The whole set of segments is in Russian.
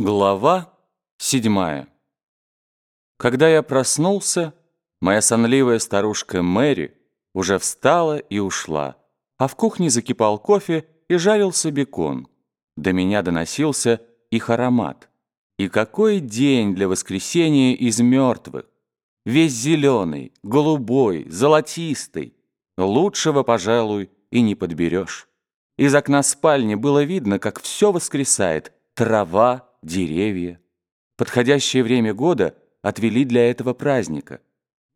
Глава седьмая. Когда я проснулся, моя сонливая старушка Мэри уже встала и ушла, а в кухне закипал кофе и жарился бекон. До меня доносился их аромат. И какой день для воскресения из мертвых! Весь зеленый, голубой, золотистый. Лучшего, пожалуй, и не подберешь. Из окна спальни было видно, как все воскресает. Трава, деревья. Подходящее время года отвели для этого праздника.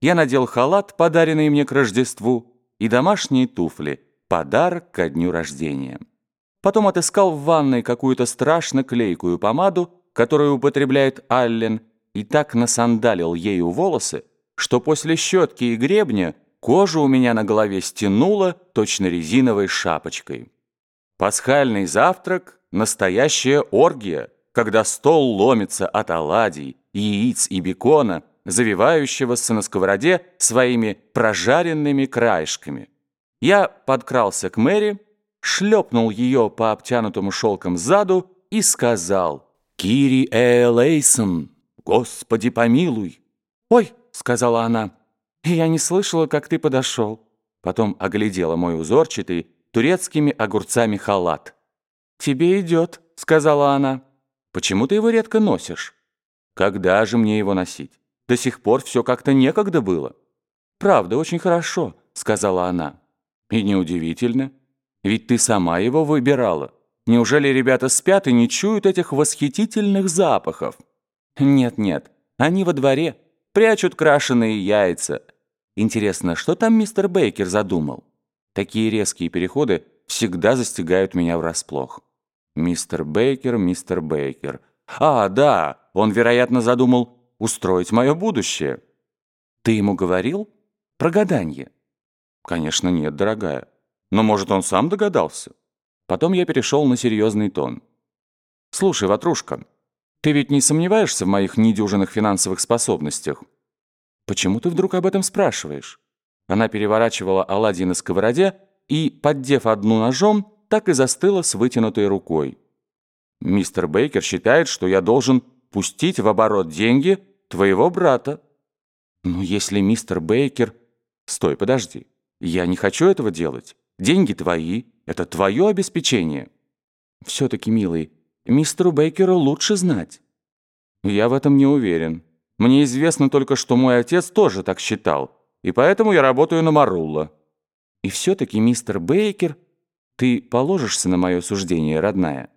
Я надел халат, подаренный мне к Рождеству, и домашние туфли, подарок ко дню рождения. Потом отыскал в ванной какую-то страшно клейкую помаду, которую употребляет Аллен, и так насандалил ею волосы, что после щетки и гребня кожа у меня на голове стянула точно резиновой шапочкой. Пасхальный завтрак — настоящая оргия, когда стол ломится от оладий, яиц и бекона, завивающегося на сковороде своими прожаренными краешками. Я подкрался к Мэри, шлепнул ее по обтянутому шелком заду и сказал «Кири Элейсон, Господи помилуй!» «Ой!» — сказала она. «Я не слышала, как ты подошел». Потом оглядела мой узорчатый турецкими огурцами халат. «Тебе идет», — сказала она. «Почему ты его редко носишь?» «Когда же мне его носить? До сих пор все как-то некогда было». «Правда, очень хорошо», — сказала она. «И неудивительно, ведь ты сама его выбирала». Неужели ребята спят и не чуют этих восхитительных запахов? Нет-нет, они во дворе, прячут крашеные яйца. Интересно, что там мистер Бейкер задумал? Такие резкие переходы всегда застигают меня врасплох. Мистер Бейкер, мистер Бейкер. А, да, он, вероятно, задумал устроить мое будущее. Ты ему говорил? Про гаданье? Конечно, нет, дорогая. Но, может, он сам догадался? Потом я перешел на серьезный тон. «Слушай, Ватрушка, ты ведь не сомневаешься в моих недюжинных финансовых способностях?» «Почему ты вдруг об этом спрашиваешь?» Она переворачивала оладьи на сковороде и, поддев одну ножом, так и застыла с вытянутой рукой. «Мистер Бейкер считает, что я должен пустить в оборот деньги твоего брата». «Ну, если мистер Бейкер...» «Стой, подожди. Я не хочу этого делать. Деньги твои, это твое обеспечение. Все-таки, милый, мистеру Бейкеру лучше знать. Я в этом не уверен. Мне известно только, что мой отец тоже так считал, и поэтому я работаю на Марулла. И все-таки, мистер Бейкер, ты положишься на мое суждение, родная?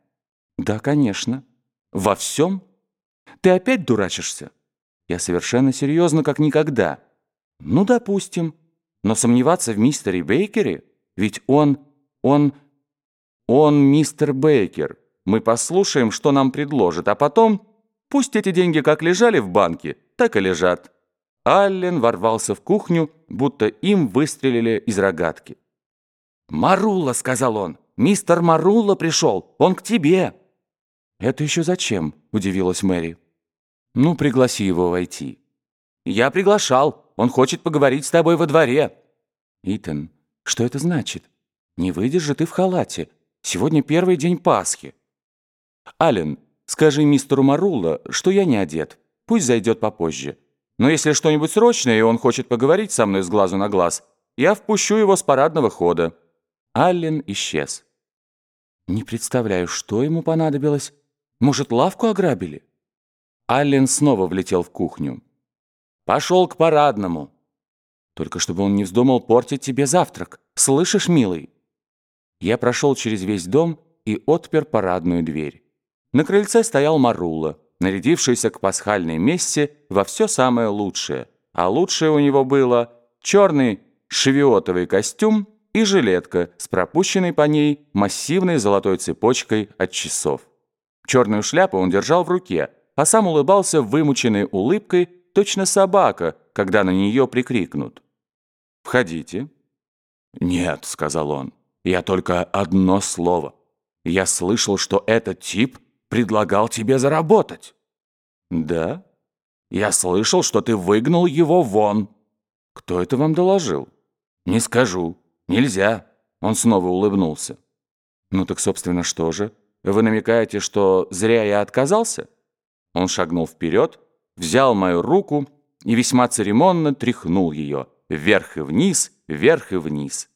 Да, конечно. Во всем? Ты опять дурачишься? Я совершенно серьезно, как никогда. Ну, допустим. Но сомневаться в мистере Бейкере? Ведь он... он... он мистер Бейкер. Мы послушаем, что нам предложит, а потом... Пусть эти деньги как лежали в банке, так и лежат. Аллен ворвался в кухню, будто им выстрелили из рогатки. «Марула», — сказал он, — «мистер Марула пришел, он к тебе». «Это еще зачем?» — удивилась Мэри. «Ну, пригласи его войти». «Я приглашал, он хочет поговорить с тобой во дворе». «Итан, что это значит? Не выйдешь же ты в халате. Сегодня первый день Пасхи. Ален, скажи мистеру Марула, что я не одет. Пусть зайдет попозже. Но если что-нибудь срочное, и он хочет поговорить со мной с глазу на глаз, я впущу его с парадного хода». Аллен исчез. «Не представляю, что ему понадобилось. Может, лавку ограбили?» Аллен снова влетел в кухню. «Пошел к парадному». Только чтобы он не вздумал портить тебе завтрак. Слышишь, милый?» Я прошел через весь дом и отпер парадную дверь. На крыльце стоял Марула, нарядившийся к пасхальной мессе во все самое лучшее. А лучшее у него было черный шевиотовый костюм и жилетка с пропущенной по ней массивной золотой цепочкой от часов. Черную шляпу он держал в руке, а сам улыбался вымученной улыбкой, точно собака, когда на нее прикрикнут. «Входите». «Нет», — сказал он, — «я только одно слово. Я слышал, что этот тип предлагал тебе заработать». «Да? Я слышал, что ты выгнал его вон». «Кто это вам доложил?» «Не скажу. Нельзя». Он снова улыбнулся. «Ну так, собственно, что же? вы намекаете, что зря я отказался?» Он шагнул вперед, взял мою руку и весьма церемонно тряхнул ее вверх и вниз, вверх и вниз.